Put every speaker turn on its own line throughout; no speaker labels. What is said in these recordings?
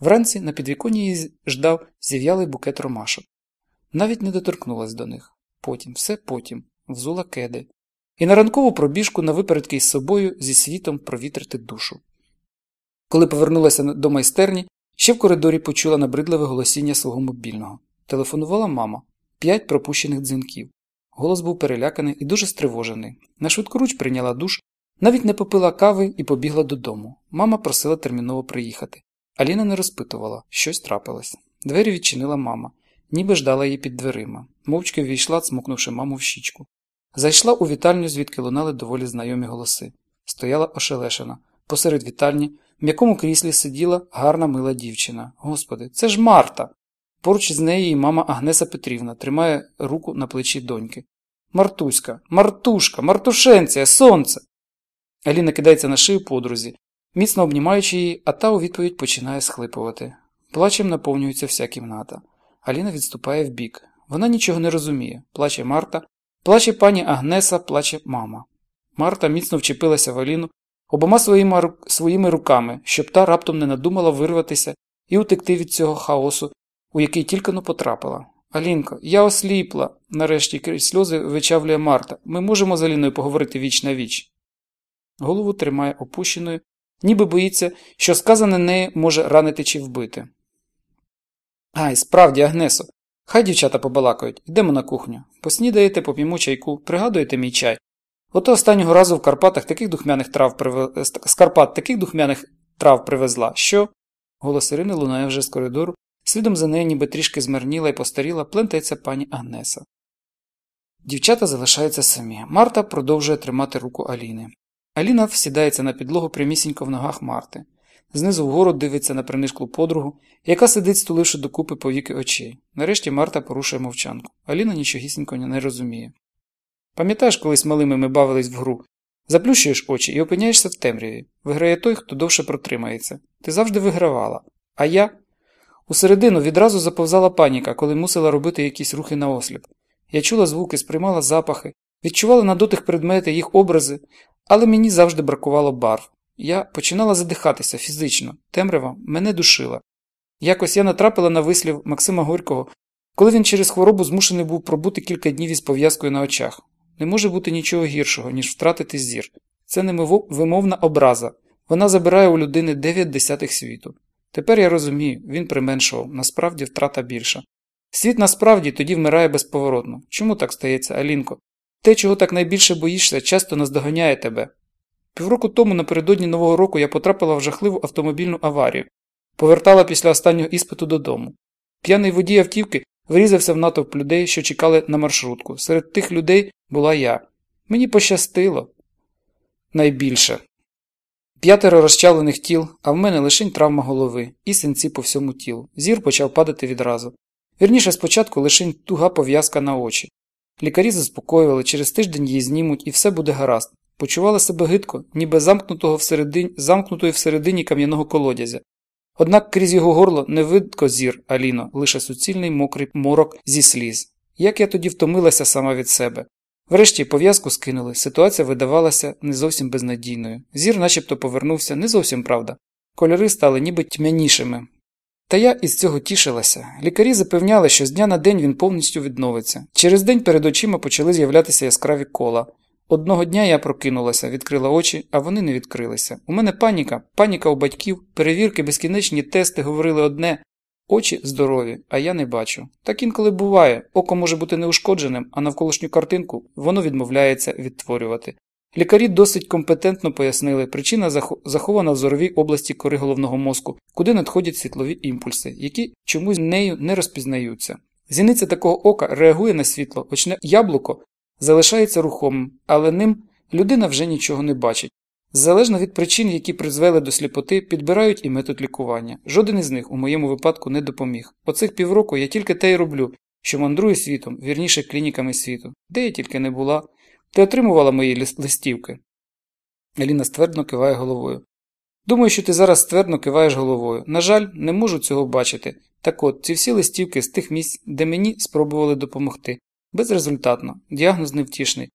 Вранці на підвіконні її ждав зів'ялий букет ромашок. Навіть не доторкнулась до них. Потім, все потім, взула кеди. І на ранкову пробіжку на випередки із собою зі світом провітрити душу. Коли повернулася до майстерні, ще в коридорі почула набридливе голосіння свого мобільного. Телефонувала мама. П'ять пропущених дзвінків. Голос був переляканий і дуже стривожений. На швидкоруч прийняла душ, навіть не попила кави і побігла додому. Мама просила терміново приїхати. Аліна не розпитувала, щось трапилось. Двері відчинила мама, ніби ждала її під дверима. Мовчки ввійшла, цмокнувши маму в щічку. Зайшла у вітальню, звідки лунали доволі знайомі голоси. Стояла ошелешена. Посеред вітальні, в м'якому кріслі сиділа гарна мила дівчина. Господи, це ж Марта! Поруч із нею її мама Агнеса Петрівна тримає руку на плечі доньки. Мартуська, Мартушка, Мартушенція, сонце. Аліна кидається на шию подрузі, міцно обнімаючи її, а та у відповідь починає схлипувати. Плачем наповнюється вся кімната. Аліна відступає вбік. Вона нічого не розуміє. Плаче Марта, плаче пані Агнеса, плаче мама. Марта міцно вчепилася в Аліну обома своїми, своїми руками, щоб та раптом не надумала вирватися і утекти від цього хаосу, у який тільки но потрапила. Алінко, я осліпла, нарешті крізь сльози вичавлює Марта. Ми можемо з Аліною поговорити віч на віч. Голову тримає опущеною, ніби боїться, що сказане неї може ранити чи вбити. Ай, справді, Агнесо, хай дівчата побалакають, йдемо на кухню. Поснідаєте, поп'ємо чайку, пригадуєте мій чай. Ото останнього разу в Карпатах таких духмяних трав приве... з Карпат таких духмяних трав привезла, що. Голос Ірини лунає вже з коридору, слідом за нею ніби трішки змарніла і постаріла, плентається пані Агнеса. Дівчата залишаються самі. Марта продовжує тримати руку Аліни. Аліна всідається на підлогу прямісінько в ногах Марти. Знизу вгору дивиться на принишклу подругу, яка сидить, стуливши докупи повіки очей. Нарешті Марта порушує мовчанку. Аліна нічогісінько не розуміє. Пам'ятаєш, колись малими ми бавились в гру? Заплющуєш очі і опиняєшся в темряві. Виграє той, хто довше протримається. Ти завжди вигравала. А я. Усередину відразу заповзала паніка, коли мусила робити якісь рухи на осліп. Я чула звуки, сприймала запахи, відчувала на дотих предмети, їх образи, але мені завжди бракувало барв. Я починала задихатися фізично, темрява мене душила. Якось я натрапила на вислів Максима Горького, коли він через хворобу змушений був пробути кілька днів із пов'язкою на очах. Не може бути нічого гіршого, ніж втратити зір. Це невимовна образа. Вона забирає у людини дев'ять десятих світу. Тепер я розумію, він применшував, насправді втрата більша. Світ насправді тоді вмирає безповоротно. Чому так стається, Алінко? Те, чого так найбільше боїшся, часто наздоганяє тебе. Півроку тому напередодні Нового року я потрапила в жахливу автомобільну аварію, повертала після останнього іспиту додому. П'яний водій автівки врізався в натовп людей, що чекали на маршрутку. Серед тих людей була я. Мені пощастило найбільше. П'ятеро розчавлених тіл, а в мене лишень травма голови і синці по всьому тілу. Зір почав падати відразу. Вірніше, спочатку лишень туга пов'язка на очі. Лікарі заспокоювали, через тиждень її знімуть і все буде гаразд. Почувала себе гидко, ніби замкнутого всередині, замкнутої всередині кам'яного колодязя. Однак крізь його горло не видко зір, Аліно, лише суцільний мокрий морок зі сліз. Як я тоді втомилася сама від себе. Врешті пов'язку скинули, ситуація видавалася не зовсім безнадійною. Зір начебто повернувся, не зовсім правда. Кольори стали ніби тьмянішими. Та я із цього тішилася. Лікарі запевняли, що з дня на день він повністю відновиться. Через день перед очима почали з'являтися яскраві кола. Одного дня я прокинулася, відкрила очі, а вони не відкрилися. У мене паніка, паніка у батьків, перевірки, безкінечні тести говорили одне очі здорові, а я не бачу. Так інколи буває, око може бути неушкодженим, а навколишню картинку воно відмовляється відтворювати. Лікарі досить компетентно пояснили, причина захована в зоровій області кори головного мозку, куди надходять світлові імпульси, які чомусь нею не розпізнаються. Зіниця такого ока реагує на світло, очне яблуко залишається рухомим, але ним людина вже нічого не бачить. Залежно від причин, які призвели до сліпоти, підбирають і метод лікування. Жоден із них у моєму випадку не допоміг. Оцих півроку я тільки те й роблю, що мандрую світом, вірніше клініками світу. Де я тільки не була. Ти отримувала мої листівки? Еліна ствердно киває головою. Думаю, що ти зараз ствердно киваєш головою. На жаль, не можу цього бачити. Так от, ці всі листівки з тих місць, де мені спробували допомогти. Безрезультатно, діагноз невтішний.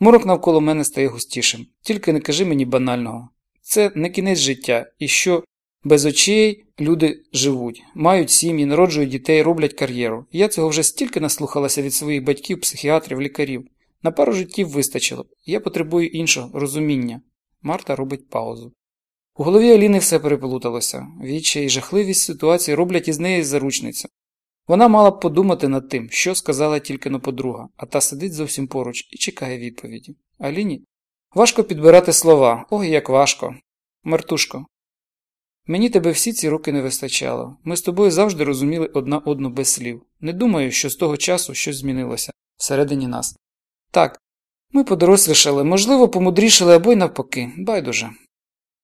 Морок навколо мене стає густішим. Тільки не кажи мені банального. Це не кінець життя, і що Без очей люди живуть, мають сім'ї, народжують дітей, роблять кар'єру. Я цього вже стільки наслухалася від своїх батьків, психіатрів, лікарів. На пару життів вистачило, я потребую іншого розуміння. Марта робить паузу. У голові Аліни все переплуталося. Віччя і жахливість ситуації роблять із неї заручницю. Вона мала б подумати над тим, що сказала тільки но подруга, а та сидить зовсім поруч і чекає відповіді. Аліні важко підбирати слова. Ой, як важко. Мартушко, мені тебе всі ці роки не вистачало. Ми з тобою завжди розуміли одна одну без слів. Не думаю, що з того часу щось змінилося всередині нас. Так, ми подорослішали, можливо, помудрішали або й навпаки, байдуже.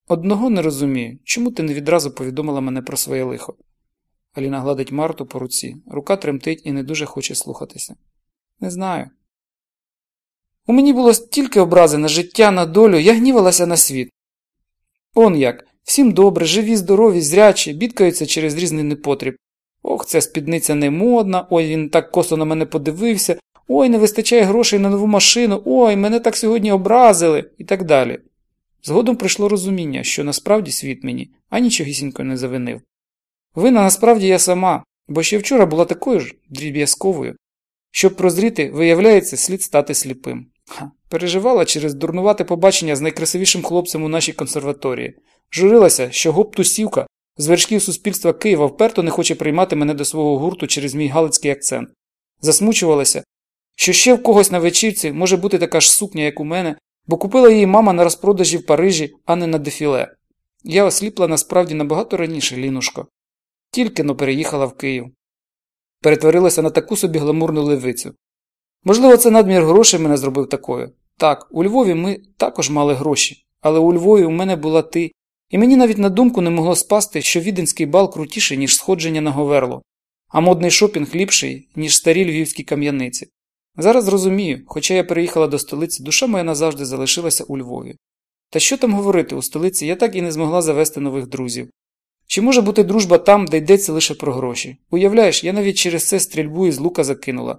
Одного не розумію, чому ти не відразу повідомила мене про своє лихо. Аліна гладить Марту по руці, рука тремтить і не дуже хоче слухатися. Не знаю. У мені було стільки образи на життя, на долю, я гнівалася на світ. Он як, всім добре, живі, здорові, зрячі, бідкаються через різний непотріб. Ох, ця спідниця не модна, ой, він так косо на мене подивився, ой, не вистачає грошей на нову машину, ой, мене так сьогодні образили і так далі. Згодом прийшло розуміння, що насправді світ мені анічогісінько не завинив. Вина насправді я сама, бо ще вчора була такою ж дріб'язковою. Щоб прозріти, виявляється, слід стати сліпим. Ха, Переживала через дурнувате побачення з найкрасивішим хлопцем у нашій консерваторії. Журилася, що гоп-тусівка з вершків суспільства Києва вперто не хоче приймати мене до свого гурту через мій галицький акцент. Засмучувалася, що ще в когось на вечірці може бути така ж сукня, як у мене, бо купила її мама на розпродажі в Парижі, а не на дефіле. Я осліпла насправді набагато раніше, Лінушко. Тільки но переїхала в Київ. Перетворилася на таку собі гламурну левицю. Можливо, це надмір грошей мене зробив такою. Так, у Львові ми також мали гроші, але у Львові у мене була ти, і мені навіть на думку не могло спасти, що віденський бал крутіший, ніж сходження на Говерло, а модний шопінг ліпший, ніж старі львівські кам'яниці. Зараз розумію, хоча я переїхала до столиці, душа моя назавжди залишилася у Львові. Та що там говорити у столиці, я так і не змогла завести нових друзів. Чи може бути дружба там, де йдеться лише про гроші? Уявляєш, я навіть через це стрільбу із лука закинула.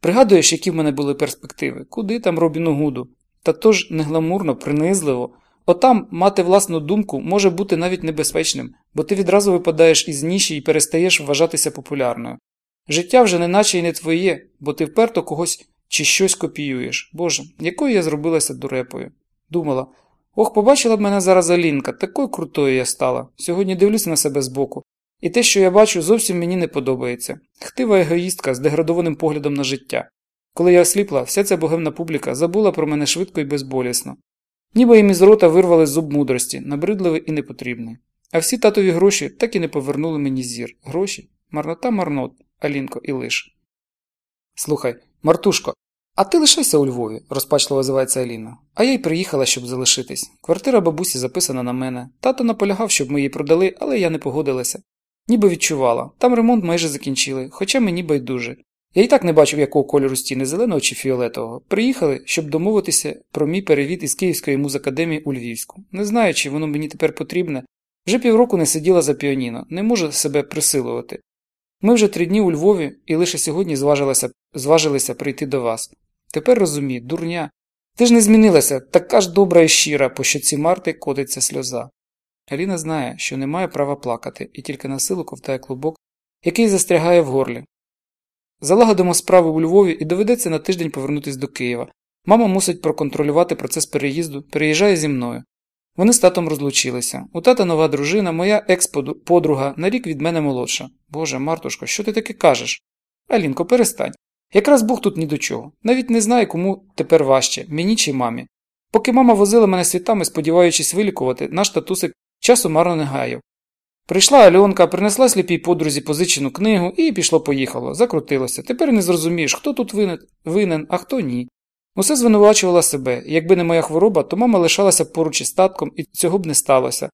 Пригадуєш, які в мене були перспективи? Куди там Робіну Гуду? Та то ж не принизливо. Отам мати власну думку може бути навіть небезпечним, бо ти відразу випадаєш із ніші і перестаєш вважатися популярною. Життя вже не наче й не твоє, бо ти вперто когось чи щось копіюєш. Боже, якою я зробилася дурепою. Думала, ох, побачила б мене зараз Алінка, такою крутою я стала. Сьогодні дивлюся на себе збоку. І те, що я бачу, зовсім мені не подобається. Хтива егоїстка з деградованим поглядом на життя. Коли я осліпла, вся ця богемна публіка забула про мене швидко і безболісно. Ніби їм із рота вирвали зуб мудрості, набридливий і непотрібний. А всі татові гроші так і не повернули мені зір. Гроші? Марнота марнот, Алінко і лиш. Слухай, Мартушко, а ти лишайся у Львові, розпачливо озивається Аліна. А я й приїхала, щоб залишитись. Квартира бабусі записана на мене. Тато наполягав, щоб ми її продали, але я не погодилася. Ніби відчувала. Там ремонт майже закінчили, хоча мені байдуже. Я і так не бачив, якого кольору стіни зеленого чи фіолетового. Приїхали, щоб домовитися про мій перевід із Київської музакадемії у Львівську. Не знаю, чи воно мені тепер потрібне. Вже півроку не сиділа за піаніно, не можу себе присилувати. Ми вже три дні у Львові і лише сьогодні зважилися, зважилися прийти до вас. Тепер розумію, дурня. Ти ж не змінилася, така ж добра і щира, по щоці Марти котиться сльоза. Аліна знає, що не має права плакати, і тільки на силу ковтає клубок, який застрягає в горлі. Залагодимо справи у Львові і доведеться на тиждень повернутися до Києва. Мама мусить проконтролювати процес переїзду, переїжджає зі мною. Вони з татом розлучилися. У тата нова дружина, моя екс-подруга, на рік від мене молодша. Боже, Мартушко, що ти таке кажеш? Алінко, перестань. Якраз Бог тут ні до чого. Навіть не знаю, кому тепер важче, мені чи мамі. Поки мама возила мене світами, сподіваючись вилікувати, наш татусик часу марно не гаяв. Прийшла Альонка, принесла сліпій подрузі позичену книгу і пішло-поїхало, закрутилося. Тепер не зрозумієш, хто тут винен, а хто ні. Усе звинувачувала себе, якби не моя хвороба, то мама лишалася поруч із татком, і цього б не сталося.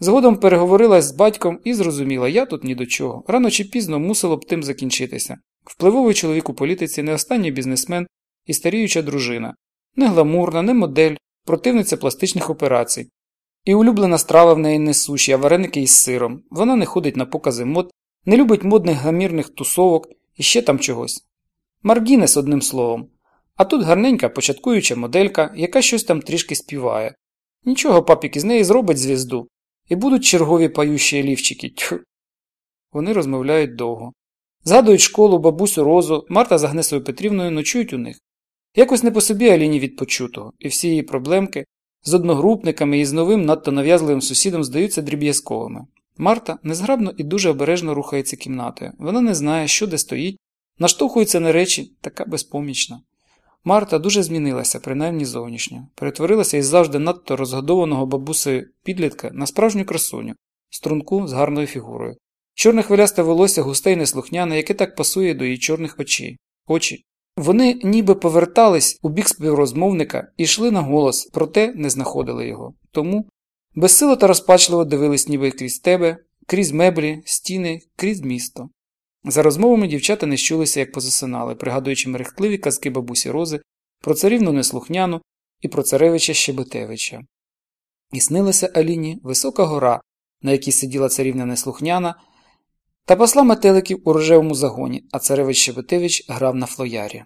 Згодом переговорила з батьком і зрозуміла, я тут ні до чого. Рано чи пізно мусило б тим закінчитися. Впливовий чоловік у політиці не останній бізнесмен і старіюча дружина, не гламурна, не модель, противниця пластичних операцій. І улюблена страва в неї не суші, а вареники із сиром. Вона не ходить на покази мод, не любить модних гамірних тусовок і ще там чогось. Маргінес, одним словом. А тут гарненька початкуюча моделька, яка щось там трішки співає. Нічого папік із неї зробить звізду. І будуть чергові пающі лівчики. Тьфу. Вони розмовляють довго. Згадують школу, бабусю Розу, Марта з Агнесою Петрівною ночують у них. Якось не по собі Аліні від почутого, і всі її проблемки з одногрупниками і з новим надто нав'язливим сусідом здаються дріб'язковими. Марта незграбно і дуже обережно рухається кімнатою. Вона не знає, що де стоїть, наштовхується на речі, така безпомічна. Марта дуже змінилася, принаймні зовнішньо, перетворилася із завжди надто розгодованого бабусею підлітка на справжню красуню, струнку з гарною фігурою. Чорне хвилясте волосся густе й неслухняне, яке так пасує до її чорних очей. Очі. Вони ніби повертались у бік співрозмовника і йшли на голос, проте не знаходили його. Тому безсило та розпачливо дивились ніби крізь тебе, крізь меблі, стіни, крізь місто. За розмовами дівчата не щулися, як позасинали, пригадуючи мерехтливі казки бабусі Рози про царівну неслухняну і про царевича Щебетевича. І снилася Аліні висока гора, на якій сиділа царівна неслухняна, та посла метеликів у рожевому загоні, а царевич Щебетевич грав на флоярі.